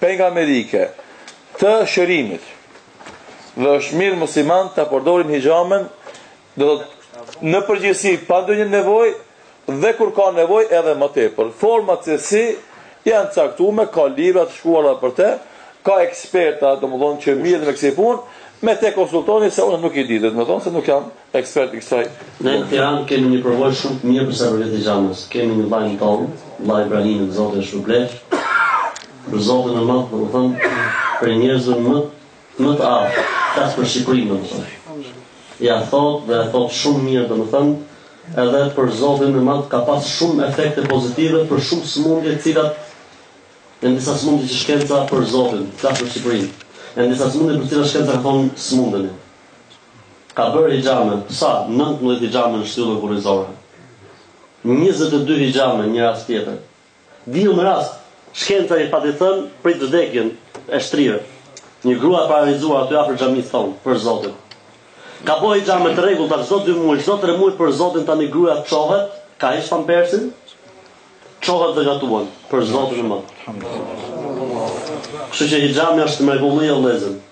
pejgamerike të shërimit. Dhe është mirë muslimani ta përdori hixhamen, domethënë në përgjithësi pa ndonjë nevojë dhe kur ka nevojë edhe më tepër. Format se si janë caktuar, ka libra të shkuara për të, ka eksperta, domethënë që merren me kësi pune, me ta konsultohuni se unë nuk i di, domethënë se nuk jam Ekspert i kësaj. Ne në Tiranë kemi një përvojë shumë të mirë për sa i përket hixhames. Kemi një vlla tonin, vllai Ibrahimin, Zoti e shpërbleftë. Për Zotin e Madh, domethënë, prej njerëzve më më të aftë, flas për Shqipërinë domethënë. Ja thot dhe e thot shumë mirë domethënë, edhe për Zotin e Madh ka pas shumë efekte pozitive për shumë sëmundje të cilat në disa sëmundje që shkenca për Zotin, flas për Shqipërinë. Në disa sëmundje për të cilat shkenca ka thonë s'mundemi. ka bërë hixhame, sa? 19 hixhame në shtyllën kurrizore. 22 hixhame një rast tjetër. Di unë rast, shkenca i pati thënë prit vdekjen e shtrirë. Një grua e paralizuar aty afër xhamisë tonë, për Zotin. Ka bërë hixhame të rregullta çdo 2 muaj, çdo 3 muaj për Zotin tani gruaja çohet, ka heq pampersin, çohet dhe gatuan për Zotin e madh. Kështu që hixhamja është mrekulli o vëllezër.